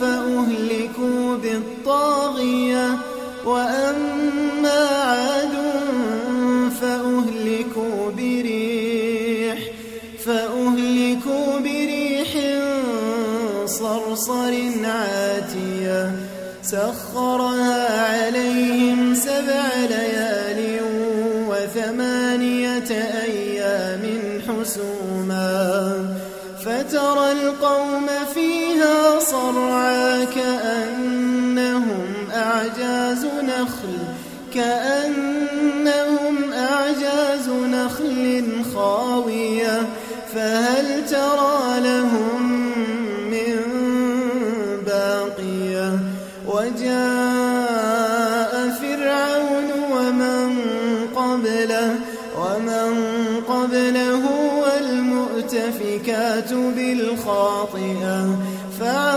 فأهلكوا بالطاغية وأما عاد فأهلكوا بريح فأهلكوا بريح صرصر عاتية. سخرها عليهم سبع ليال وثمانية أيام حسوما. فترى القوم صرعا كأنهم أعجاز نخل كأنهم أعجاز نخل خاوية فهل ترى لهم من باقية؟ وجاء فرعون ومن قبله ومن قبله والمؤتفكات بالخاطئة.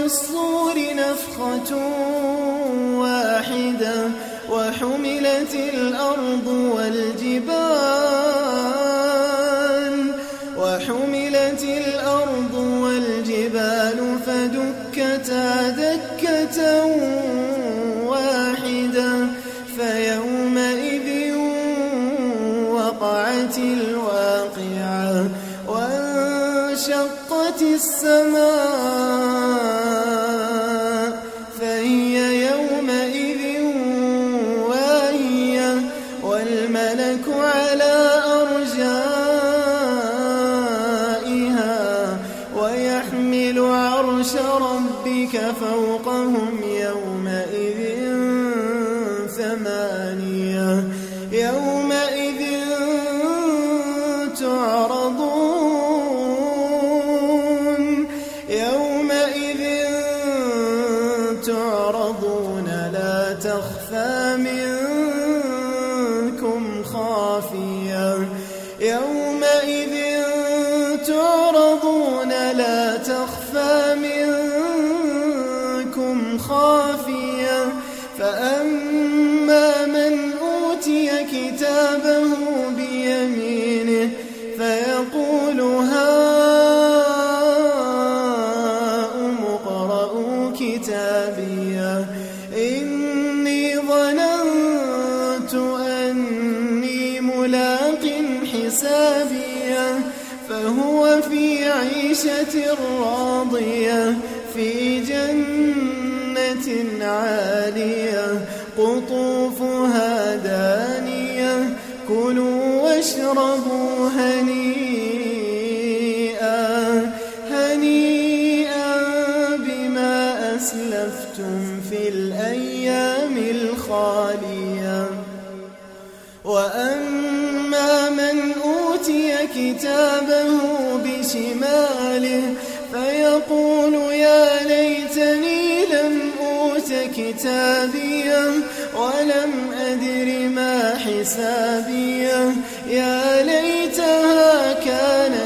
نفخ في الصور نفخة واحدة وحملت الأرض والجبال وحملت الأرض والجبال فدكتا دكة واحدة فيومئذ وقعت الواقعة وانشقت السماء ربك فوقهم يومئذ ثمانية. يومئذ تعرضون. يومئذ تعرضون. لا تخفى منكم خافية. يومئذ حسابيه فهو في عيشة راضية في جنة عالية قطوفها دانية كلوا واشربوا هنيئا. كتابه بشماله فيقول يا ليتني لم أوت كتابيه ولم أدر ما حسابيه يا ليتها كانت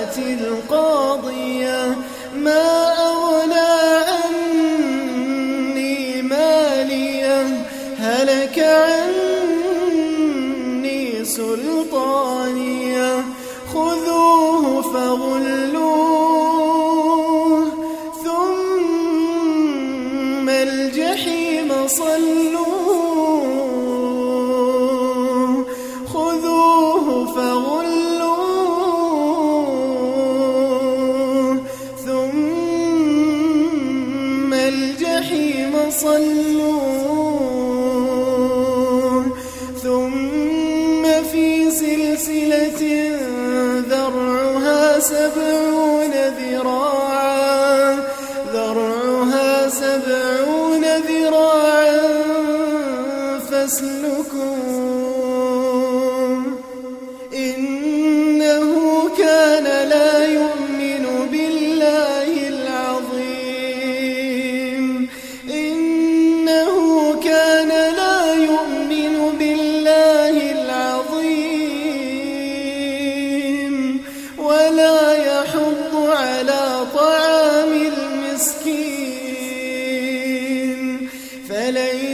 صلوا ثم في سلسلة ذرعها سبعون ذراعا. ذرعها سبعون ذراعا فاسلكوا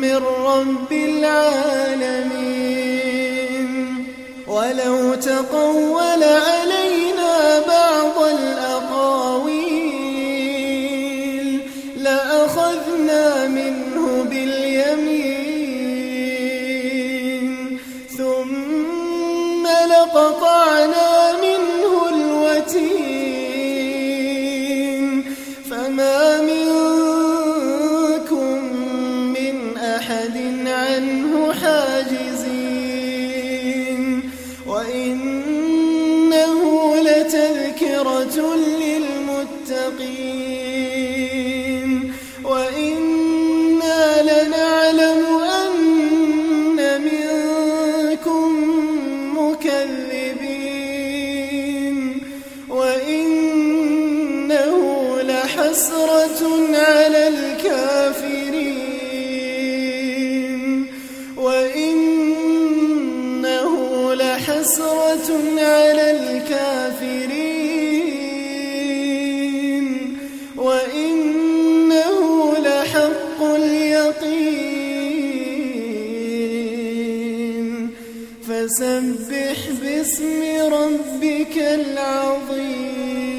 من رب العالمين. ولو تقول علينا بعض الأقاويل لأخذنا منه باليمين. ثم لقطعنا عنه حاجزين لحسرة على الكافرين. وإنه لحق اليقين. فسبح باسم ربك العظيم.